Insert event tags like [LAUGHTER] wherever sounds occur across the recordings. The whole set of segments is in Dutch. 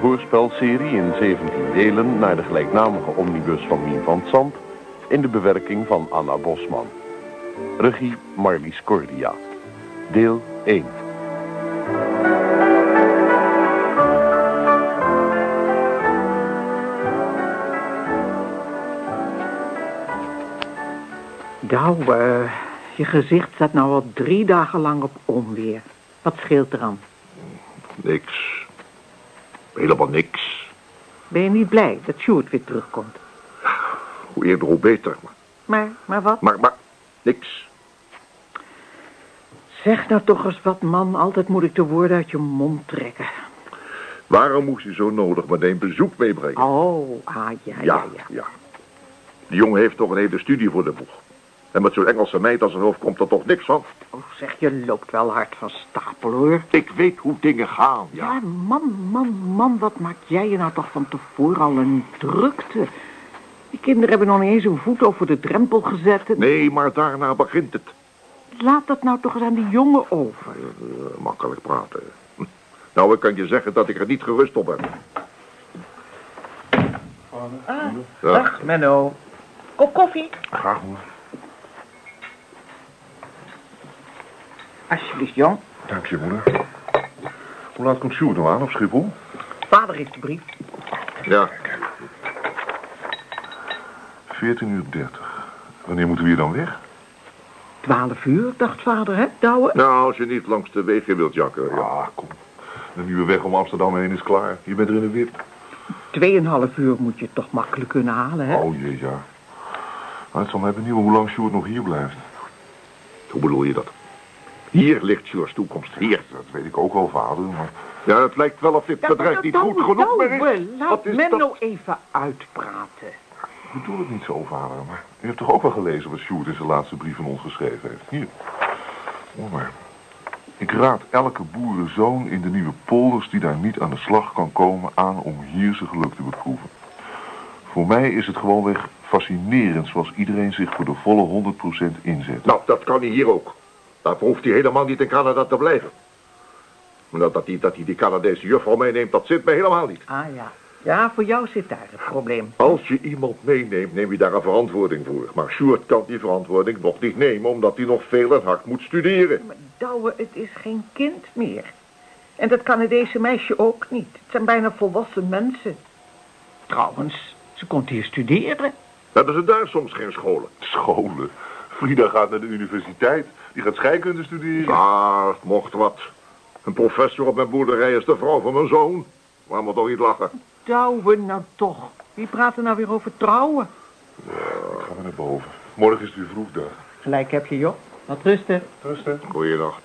hoorspelserie in 17 delen naar de gelijknamige omnibus van Mien van Zand... in de bewerking van Anna Bosman. Regie Marlies Cordia. Deel 1. Douwe, je gezicht staat nou al drie dagen lang op onweer. Wat scheelt er aan? Niks. Helemaal niks. Ben je niet blij dat Sjoerd weer terugkomt? Hoe eerder, hoe beter. Maar, Maar, wat? maar, maar niks. Zeg nou toch eens wat, man. Altijd moet ik de woorden uit je mond trekken. Waarom moest je zo nodig meteen bezoek meebrengen? Oh, ah, ja, ja, ja. ja. Die jongen heeft toch een hele studie voor de boeg. En met zo'n Engelse meid als zijn hoofd komt er toch niks van. Oh, zeg, je loopt wel hard van stapel, hoor. Ik weet hoe dingen gaan, ja. Ja, man, man, man, wat maak jij je nou toch van tevoren al een drukte? Die kinderen hebben nog niet eens een voet over de drempel gezet. en- Nee, maar daarna begint het. Laat dat nou toch eens aan die jongen over. Eh, makkelijk praten. [LAUGHS] Nou, ik kan je zeggen dat ik er niet gerust op ben. Ah, Dag. Menno. Kop koffie? Graag hoor. Alsjeblieft, jong. Dank je, moeder. Hoe laat komt Sjoerd nou aan op Schiphol? Vader heeft de brief. Ja. 14 uur 30. Wanneer moeten we hier dan weg? Twaalf uur, dacht vader, hè, Douwe? Nou, als je niet langs de wegen wilt jakken. Ja. Ja, kom. De nieuwe weg om Amsterdam heen is klaar. Je bent er in de wip. Tweeënhalf uur moet je toch makkelijk kunnen halen, hè? Oh jee, ja. Maar het zal mij benieuwen hoe lang Sjoerd nog hier blijft. Hoe bedoel je dat? Hier ligt Sjoerds toekomst. Hier. Dat weet ik ook wel, vader, maar... Ja, het lijkt wel of dit bedrijf niet goed genoeg meer is. Laat is Menno dat? even uitpraten. Ik bedoel het niet zo, vader, maar... U hebt toch ook wel gelezen wat Sjoerd in zijn laatste brief van ons geschreven heeft? Hier. Hoor maar. Ik raad elke boerenzoon in de nieuwe polders die daar niet aan de slag kan komen aan om hier zijn geluk te beproeven. Voor mij is het gewoonweg fascinerend zoals iedereen zich voor de volle 100% inzet. Nou, dat kan hij hier ook. Daarvoor hoeft hij helemaal niet in Canada te blijven. Maar dat, dat, hij, dat hij die Canadese juffrouw meeneemt, dat zit mij helemaal niet. Ah, ja. Ja, voor jou zit daar het probleem. Als je iemand meeneemt, neem je daar een verantwoording voor. Maar Sjoerd kan die verantwoording nog niet nemen, omdat hij nog veel en hard moet studeren. Maar Douwe, het is geen kind meer. En dat Canadese meisje ook niet. Het zijn bijna volwassen mensen. Trouwens, ze komt hier studeren. Hebben ze daar soms geen scholen? Scholen. Frida gaat naar de universiteit. Die gaat scheikunde studeren. Ah, mocht wat. Een professor op mijn boerderij is de vrouw van mijn zoon. Laat me toch niet lachen. Douwe, nou toch. Wie praat er nou weer over trouwen? Ik ga maar naar boven. Morgen is het weer vroegdag. Gelijk heb je, joh. Wat rusten. Rusten. Goeienacht.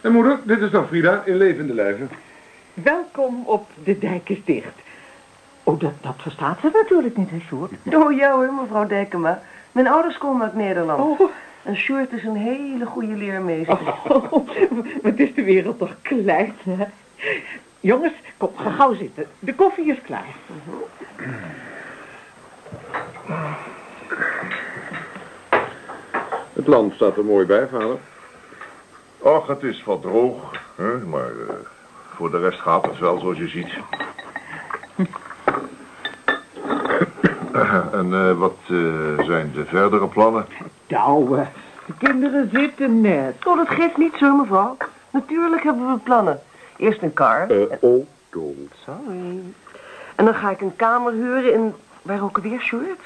En moeder, dit is dan Frida in levende lijven. Welkom op De Dijk is dicht. Oh, dat, dat verstaat ze natuurlijk niet, hè, Sjoerd? [LAUGHS] Oh ja hoor, mevrouw Dekkema. Mijn ouders komen uit Nederland. Oh, En Sjoerd is een hele goede leermeester. [LAUGHS] oh, wat is de wereld toch klein, hè? Jongens, kom, ga gauw zitten. De koffie is klaar. Het land staat er mooi bij, vader. Och, het is wat droog. Hè? Maar eh, voor de rest gaat het wel, zoals je ziet. [LAUGHS] [LAUGHS] en eh, wat eh, zijn de verdere plannen? Douwe, de kinderen zitten net. Oh, dat geeft niets hoor, mevrouw. Natuurlijk hebben we plannen. Eerst een kar. Eh, auto. Sorry. En dan ga ik een kamer huren in... Waar ook alweer, Sjoerd?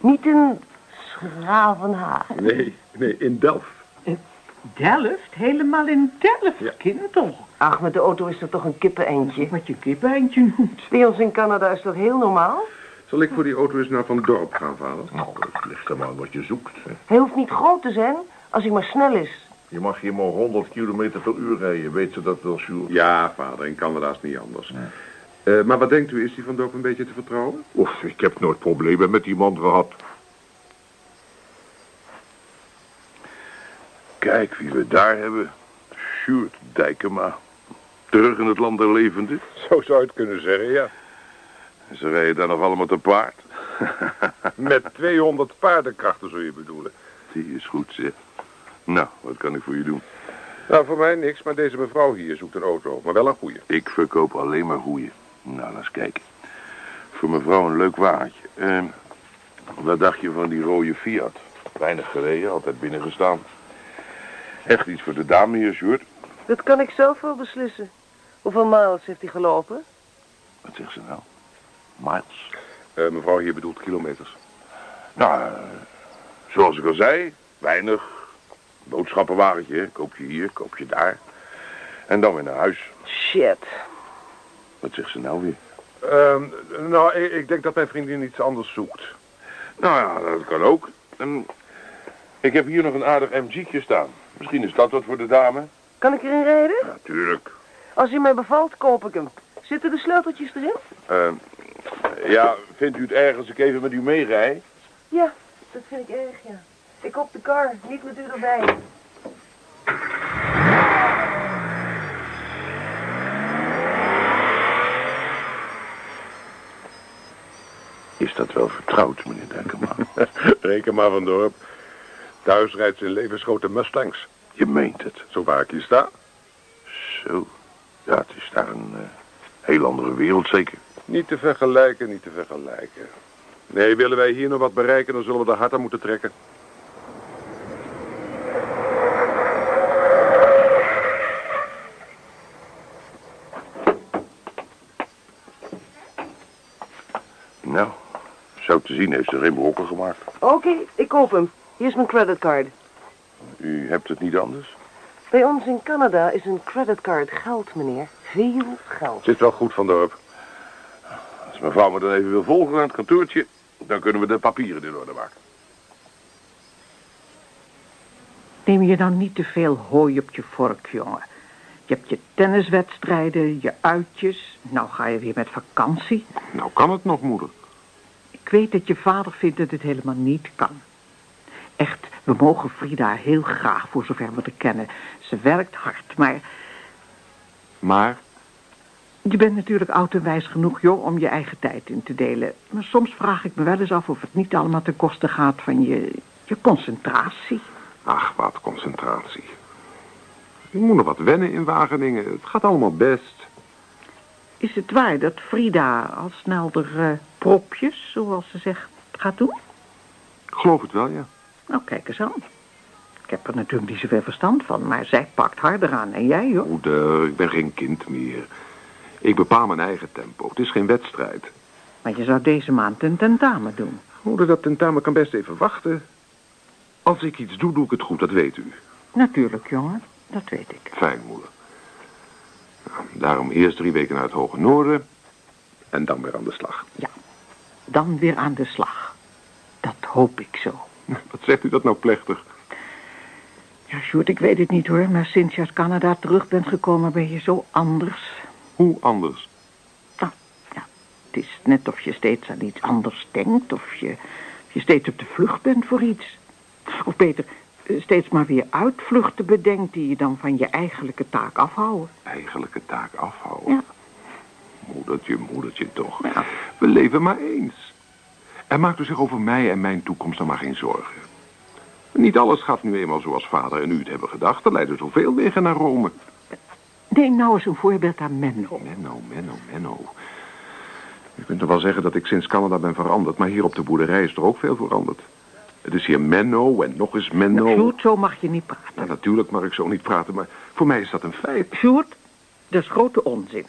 Niet in Schravenhagen. Nee, nee, in Delft. Delft? Helemaal in Delft, Ja. kind toch? Ach, met de auto is dat toch een kippeneindje. Wat je kippeintje noemt. Bij ons in Canada is dat heel normaal. Zal ik voor die auto eens naar Van Dorp gaan, vader? Nou, het ligt er maar aan wat je zoekt. Hè. Hij hoeft niet groot te zijn, als hij maar snel is. Je mag hier maar 100 kilometer per uur rijden. Weet ze dat wel, Sjoerd? Ja, vader, in Canada is het niet anders. Eh, maar wat denkt u, is die Van Dorp een beetje te vertrouwen? Oef, ik heb nooit problemen met die man gehad. Kijk wie we daar hebben. Sjoerd Dijkema. Terug in het land der levenden. Zo zou je het kunnen zeggen, ja. Ze rijden daar nog allemaal te paard. [LAUGHS] Met 200 paardenkrachten, zul je bedoelen. Die is goed, zeg. Nou, wat kan ik voor je doen? Nou, voor mij niks, maar deze mevrouw hier zoekt een auto. Maar wel een goeie. Ik verkoop alleen maar goeie. Nou, laat eens kijken. Voor mevrouw een leuk wagentje. Eh, wat dacht je van die rode Fiat? Weinig gereden, altijd binnengestaan. Echt iets voor de dame hier, Sjoerd. Dat kan ik zelf wel beslissen. Hoeveel miles heeft hij gelopen? Wat zegt ze nou? Miles? Eh, mevrouw hier bedoelt kilometers. Nou, eh, zoals ik al zei, weinig. Boodschappenwagentje, koop je hier, koop je daar. En dan weer naar huis. Shit. Wat zegt ze nou weer? Ehm, nou, ik, ik denk dat mijn vriendin iets anders zoekt. Nou ja, dat kan ook. Ik heb hier nog een aardig MG'tje staan. Misschien is dat wat voor de dame. Kan ik erin rijden? Natuurlijk. Als hij mij bevalt, koop ik hem. Zitten de sleuteltjes erin? Ehm, ja, vindt u het erg als ik even met u meerij? Ja, dat vind ik erg, ja. Ik koop de car, niet met u erbij. Is dat wel vertrouwd, meneer? [LAUGHS] Reken maar van dorp. Thuis rijdt ze in levensgrote Mustangs. Je meent het. Zo waar ik hier sta. Zo. Ja, het is daar een eh, heel andere wereld zeker. Niet te vergelijken, niet te vergelijken. Nee, willen wij hier nog wat bereiken, dan zullen we er hard aan moeten trekken. Nou, zo te zien heeft ze geen brokken gemaakt. Oké, ik koop hem. Hier is mijn creditcard. U hebt het niet anders? Bij ons in Canada is een creditcard geld, meneer. Veel geld. Zit wel goed van dorp. Als mevrouw me dan even wil volgen aan het kantoortje... dan kunnen we de papieren in orde maken. Neem je dan niet te veel hooi op je vork, jongen. Je hebt je tenniswedstrijden, je uitjes. Nou ga je weer met vakantie. Nou kan het nog, moeder. Ik weet dat je vader vindt dat het helemaal niet kan. Echt, we mogen Frida heel graag, voor zover we haar kennen. Ze werkt hard, maar Maar? Je bent natuurlijk oud en wijs genoeg, joh, om je eigen tijd in te delen. Maar soms vraag ik me wel eens af of het niet allemaal ten koste gaat van je, je concentratie. Ach, wat concentratie. Je moet nog wat wennen in Wageningen. Het gaat allemaal best. Is het waar dat Frida al snel de eh, propjes, zoals ze zegt, gaat doen? Ik geloof het wel, ja. Nou, kijk eens aan. Ik heb er natuurlijk niet zoveel verstand van, maar zij pakt harder aan. En jij, joh? Moeder, ik ben geen kind meer. Ik bepaal mijn eigen tempo. Het is geen wedstrijd. Maar je zou deze maand een tentamen doen. Moeder, dat tentamen kan best even wachten. Als ik iets doe, doe ik het goed, dat weet u. Natuurlijk, jongen. Dat weet ik. Fijn, moeder. Nou, daarom eerst drie weken naar het Hoge Noorden... en dan weer aan de slag. Dan weer aan de slag. Dat hoop ik zo. [LAUGHS] Wat zegt u dat nou plechtig? Ja, Sjoerd, ik weet het niet hoor, maar sinds je uit Canada terug bent gekomen ben je zo anders. Hoe anders? Nou, ja, het is net of je steeds aan iets anders denkt, of je, je steeds op de vlucht bent voor iets. Of beter, eh, steeds maar weer uitvluchten bedenkt die je dan van je eigenlijke taak afhouden. Eigenlijke taak afhouden. Ja. Moedertje, moedertje toch. Ja. We leven maar eens. En maakt u zich over mij en mijn toekomst dan maar geen zorgen. Niet alles gaat nu eenmaal zoals vader en u het hebben gedacht. Er leiden zoveel wegen naar Rome. Neem nou eens een voorbeeld aan Menno. Menno, Menno, Menno. U kunt toch wel zeggen dat ik sinds Canada ben veranderd... maar hier op de boerderij is er ook veel veranderd. Het is hier Menno en nog eens Menno. Nou, Sjoerd, zo mag je niet praten. Ja, natuurlijk mag ik zo niet praten, maar voor mij is dat een feit. Sjoerd, dat is grote onzin.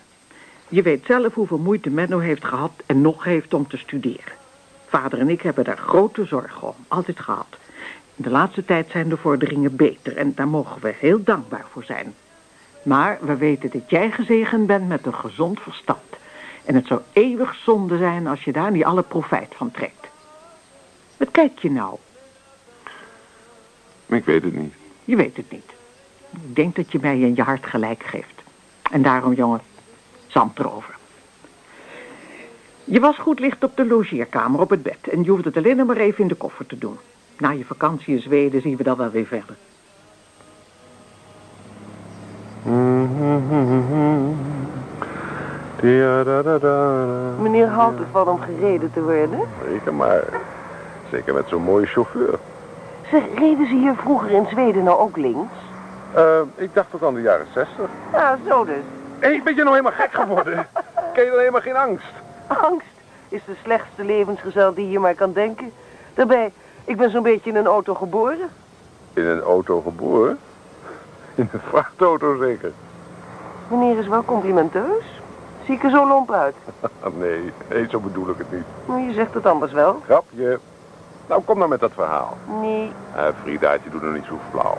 Je weet zelf hoeveel moeite Menno heeft gehad en nog heeft om te studeren. Vader en ik hebben daar grote zorgen om, altijd gehad. In de laatste tijd zijn de vorderingen beter en daar mogen we heel dankbaar voor zijn. Maar we weten dat jij gezegend bent met een gezond verstand. En het zou eeuwig zonde zijn als je daar niet alle profijt van trekt. Wat kijk je nou? Ik weet het niet. Je weet het niet. Ik denk dat je mij in je hart gelijk geeft. En daarom, jongen, zand erover. Je wasgoed ligt op de logeerkamer op het bed. En je hoeft het alleen maar even in de koffer te doen. Na je vakantie in Zweden zien we dan wel weer verder. Meneer houdt ervan om gereden te worden. Zeker maar. Zeker met zo'n mooie chauffeur. Zeg, reden ze hier vroeger in Zweden nou ook links? Eh, ik dacht tot aan de jaren zestig. Ja, zo dus. Hé, hey, ben je nou helemaal gek geworden? [LAUGHS] Ken je dan helemaal geen angst? Angst is de slechtste levensgezel die je maar kan denken. Daarbij, ik ben zo'n beetje in een auto geboren. In een auto geboren? In een vrachtauto zeker? Meneer is wel complimenteus. Zie ik er zo lomp uit? [LAUGHS] nee, nee, zo bedoel ik het niet. Maar je zegt het anders wel. Grapje. Nou, kom nou met dat verhaal. Nee, Eh, Friedaatje, doe nog niet zo flauw.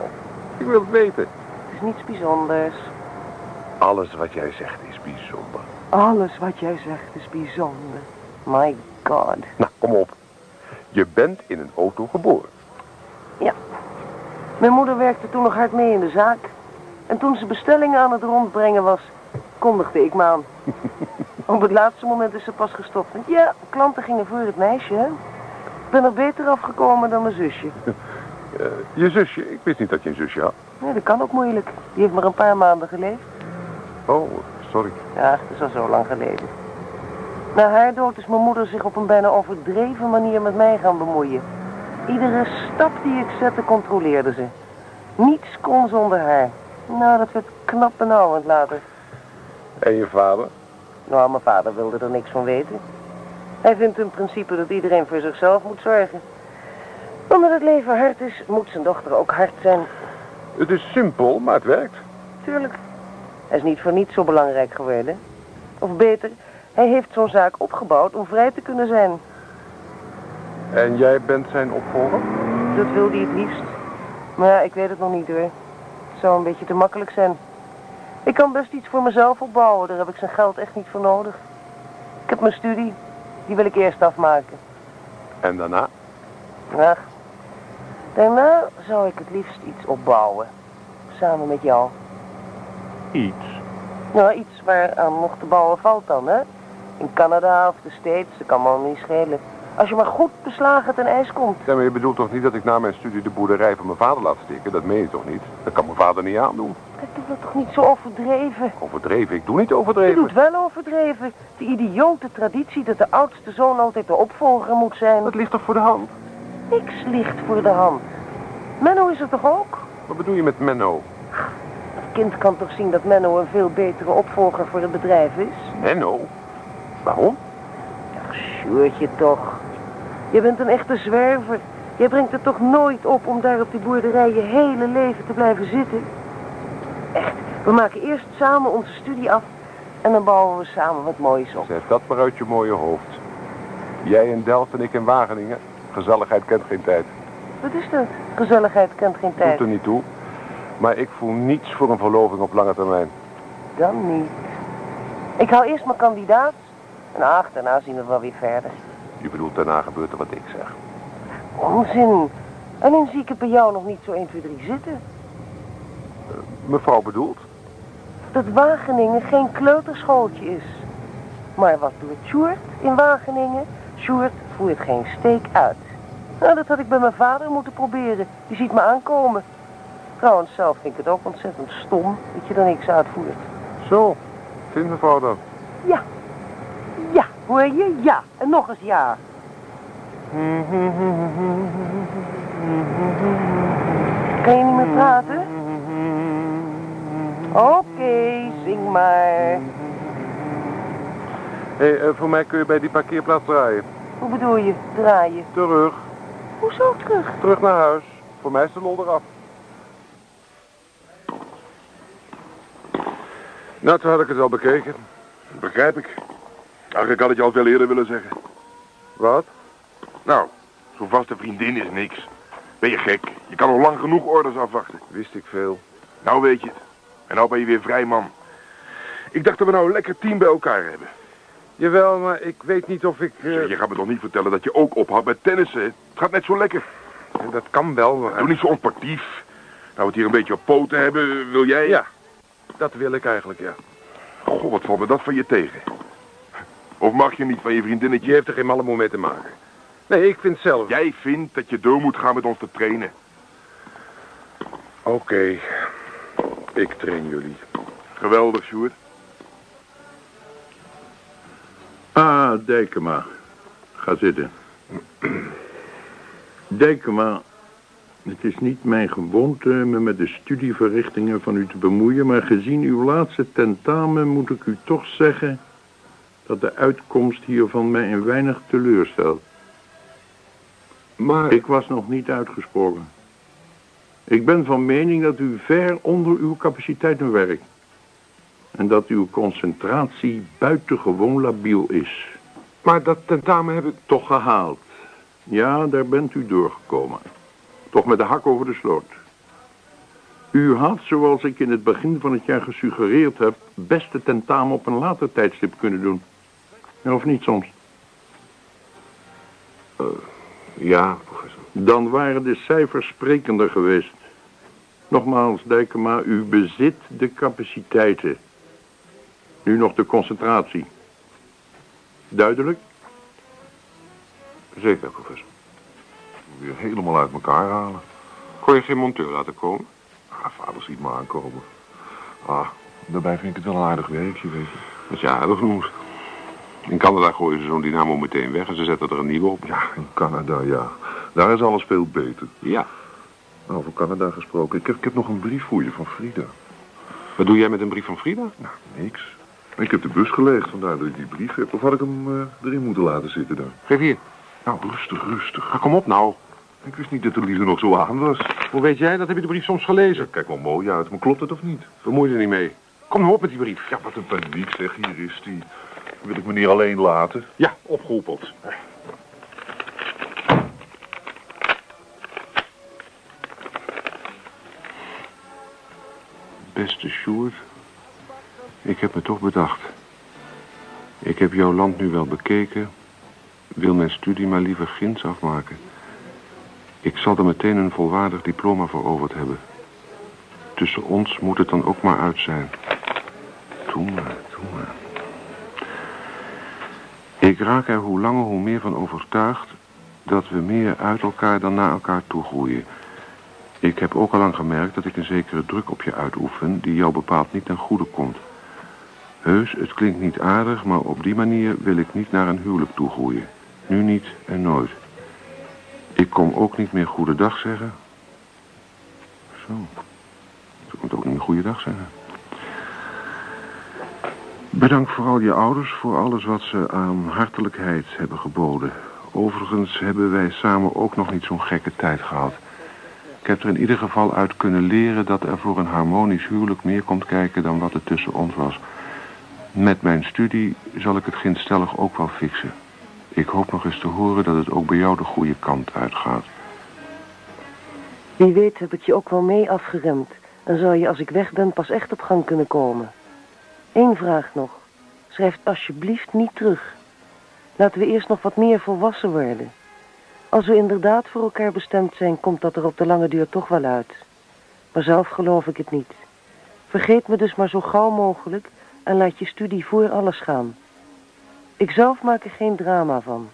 Ik wil het weten. het is niets bijzonders. Alles wat jij zegt is bijzonder. Alles wat jij zegt is bijzonder. My God. Nou, kom op. Je bent in een auto geboren. Ja. Mijn moeder werkte toen nog hard mee in de zaak. En toen ze bestellingen aan het rondbrengen was, kondigde ik me aan. [LAUGHS] Op het laatste moment is ze pas gestopt. Want ja, klanten gingen voor het meisje, hè. Ik ben er beter afgekomen dan mijn zusje. [LAUGHS] Eh, je zusje, ik wist niet dat je een zusje had. Nee, dat kan ook moeilijk. Die heeft maar een paar maanden geleefd. Oh, sorry. Ja, dat is al zo lang geleden. Na haar dood is mijn moeder zich op een bijna overdreven manier met mij gaan bemoeien. Iedere stap die ik zette controleerde ze. Niets kon zonder haar. Nou, dat werd knap benauwend later. En je vader? Nou, mijn vader wilde er niks van weten. Hij vindt in principe dat iedereen voor zichzelf moet zorgen. Omdat het leven hard is, moet zijn dochter ook hard zijn. Het is simpel, maar het werkt. Tuurlijk. Hij is niet voor niets zo belangrijk geworden. Of beter, hij heeft zo'n zaak opgebouwd om vrij te kunnen zijn. En jij bent zijn opvolger? Dat wil hij het liefst. Maar ja, ik weet het nog niet hoor. Het zou een beetje te makkelijk zijn. Ik kan best iets voor mezelf opbouwen. Daar heb ik zijn geld echt niet voor nodig. Ik heb mijn studie. Die wil ik eerst afmaken. En daarna? Ach, daarna zou ik het liefst iets opbouwen. Samen met jou. Iets. Nou, iets waar aan nog te bouwen valt dan, hè? In Canada of de States, dat kan me niet schelen. Als je maar goed beslagen ten ijs komt. Ja, maar je bedoelt toch niet dat ik na mijn studie de boerderij van mijn vader laat steken? Dat meen je toch niet? Dat kan mijn vader niet aandoen. Ik doe dat toch niet zo overdreven? Overdreven? Ik doe niet Je overdreven. doet wel overdreven. De idiote traditie dat de oudste zoon altijd de opvolger moet zijn. Dat ligt toch voor de hand? Niks ligt voor de hand. Menno is er toch ook? Wat bedoel je met Menno? Het kind kan toch zien dat Menno een veel betere opvolger voor het bedrijf is? Menno? Waarom? Ach, Sjoerdje toch. Je bent een echte zwerver. Je brengt het toch nooit op om daar op die boerderij je hele leven te blijven zitten? Echt, we maken eerst samen onze studie af en dan bouwen we samen wat moois op. Zet dat maar uit je mooie hoofd. Jij in Delft en ik in Wageningen. Gezelligheid kent geen tijd. Wat is dat? Gezelligheid kent geen tijd. Doet er niet toe. Maar ik voel niets voor een verloving op lange termijn. Dan niet. Ik hou eerst mijn kandidaat. En ach, daarna zien we wel weer verder. Je bedoelt, daarna gebeurt er wat ik zeg. Onzin. Alleen zie ik het bij jou nog niet zo 1, 2, 3 zitten. Mevrouw bedoelt? Dat Wageningen geen kleuterschooltje is. Maar wat doet Sjoerd in Wageningen? Sjoerd voert geen steek uit. Nou, dat had ik bij mijn vader moeten proberen. Die ziet me aankomen. Trouwens, zelf vind ik het ook ontzettend stom dat je er niks uitvoert. Zo, vindt mevrouw dat? Ja. Hoor je? Ja. En nog eens ja. Kan je niet meer praten? Oké, zing maar. Hé, hey, voor mij kun je bij die parkeerplaats draaien. Hoe bedoel je, draaien? Terug. Hoezo terug? Terug naar huis. Voor mij is de lol eraf. Nou, toen had ik het al bekeken. Begrijp ik. Ach, ik had het je al veel eerder willen zeggen. Wat? Nou, zo'n vaste vriendin is niks. Ben je gek? Je kan al lang genoeg orders afwachten. Wist ik veel. Nou weet je het. En nou ben je weer vrij man. Ik dacht dat we nou een lekker team bij elkaar hebben. Jawel, maar ik weet niet of ik... eh, Zeg, je gaat me toch niet vertellen dat je ook ophoudt met tennissen? Het gaat net zo lekker. Dat kan wel, maar... Doe niet zo onpartief. Nou, we het hier een beetje op poten hebben, wil jij? Ja, dat wil ik eigenlijk, ja. Goh, wat valt me dat van je tegen? Of mag je niet van je vriendinnetje? Je heeft er geen malle mee te maken. Nee, ik vind zelf... Jij vindt dat je door moet gaan met ons te trainen. Oké, ik train jullie. Geweldig, Sjoerd. Ah, Dijkema. Ga zitten. Dijkema, Het is niet mijn gewoonte me met de studieverrichtingen van u te bemoeien, maar gezien uw laatste tentamen moet ik u toch zeggen dat de uitkomst hiervan mij een weinig teleurstelt. Maar... Ik was nog niet uitgesproken. Ik ben van mening dat u ver onder uw capaciteiten werkt. En dat uw concentratie buitengewoon labiel is. Maar dat tentamen heb ik... Toch gehaald. Ja, daar bent u doorgekomen. Toch met de hak over de sloot. U had, zoals ik in het begin van het jaar gesuggereerd heb... best de tentamen op een later tijdstip kunnen doen. Of niet soms? Uh, ja, professor. Dan waren de cijfers sprekender geweest. Nogmaals, Dijkema, u bezit de capaciteiten. Nu nog de concentratie. Duidelijk? Zeker, professor. Weer helemaal uit elkaar halen. Kon je geen monteur laten komen? Ah, vader ziet me aankomen. Ah, daarbij vind ik het wel een aardig werkje, weet je. Dat is je aardig genoemd. In Canada gooien ze zo'n dynamo meteen weg en ze zetten er een nieuwe op. Ja, in Canada, ja. Daar is alles veel beter. Ja. Nou, over Canada gesproken. Ik heb, ik heb nog een brief voor je van Frida. Wat doe jij met een brief van Frida? Nou, niks. Ik heb de bus geleegd, vandaar dat ik die brief heb. Of had ik hem uh, erin moeten laten zitten dan? Geef hier. Nou, rustig, rustig. Maar kom op nou. Ik wist niet dat de liefde nog zo aan was. Hoe weet jij dat? Heb je de brief soms gelezen? Ja, kijk wel mooi uit, maar klopt het of niet? Bemoei er niet mee. Kom nou op met die brief. Ja, wat een paniek zeg, hier is die. Wil ik me niet alleen laten? Ja, opgehoepeld. Beste Sjoerd, ik heb me toch bedacht. Ik heb jouw land nu wel bekeken, wil mijn studie maar liever ginds afmaken. Ik zal er meteen een volwaardig diploma voor over hebben. Tussen ons moet het dan ook maar uit zijn. Doe maar. Ik raak er hoe langer hoe meer van overtuigd dat we meer uit elkaar dan naar elkaar toe groeien. Ik heb ook al lang gemerkt dat ik een zekere druk op je uitoefen die jou bepaald niet ten goede komt. Heus, het klinkt niet aardig, maar op die manier wil ik niet naar een huwelijk toe groeien. Nu niet en nooit. Ik kom ook niet meer goedendag zeggen. Zo. Ze komt ook niet meer goeiedag zeggen. Bedank vooral je ouders voor alles wat ze aan hartelijkheid hebben geboden. Overigens hebben wij samen ook nog niet zo'n gekke tijd gehad. Ik heb er in ieder geval uit kunnen leren dat er voor een harmonisch huwelijk meer komt kijken dan wat er tussen ons was. Met mijn studie zal ik het ginstellig ook wel fixen. Ik hoop nog eens te horen dat het ook bij jou de goede kant uitgaat. Wie weet heb ik je ook wel mee afgeremd. En zou je als ik weg ben pas echt op gang kunnen komen. Eén vraag nog. Schrijf alsjeblieft niet terug. Laten we eerst nog wat meer volwassen worden. Als we inderdaad voor elkaar bestemd zijn, komt dat er op de lange duur toch wel uit. Maar zelf geloof ik het niet. Vergeet me dus maar zo gauw mogelijk en laat je studie voor alles gaan. Ik zelf maak er geen drama van.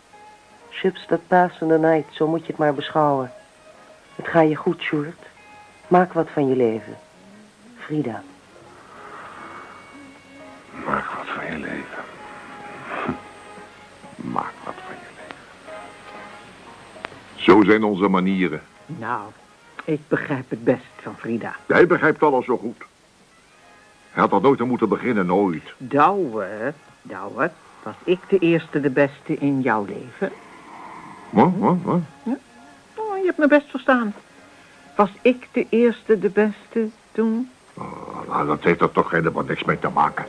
Ships that pass in the night, zo moet je het maar beschouwen. Het gaat je goed, Sjoerd. Maak wat van je leven. Frida. Maak wat van je leven. [LAUGHS] Maak wat van je leven. Zo zijn onze manieren. Nou, ik begrijp het best van Frida. Jij begrijpt alles zo goed. Hij had dat nooit aan moeten beginnen, nooit. Douwe, Douwe, was ik de eerste de beste in jouw leven? Wat, wat, wat? Oh, je hebt me best verstaan. Was ik de eerste de beste toen? Oh, nou, dat heeft er toch helemaal niks mee te maken.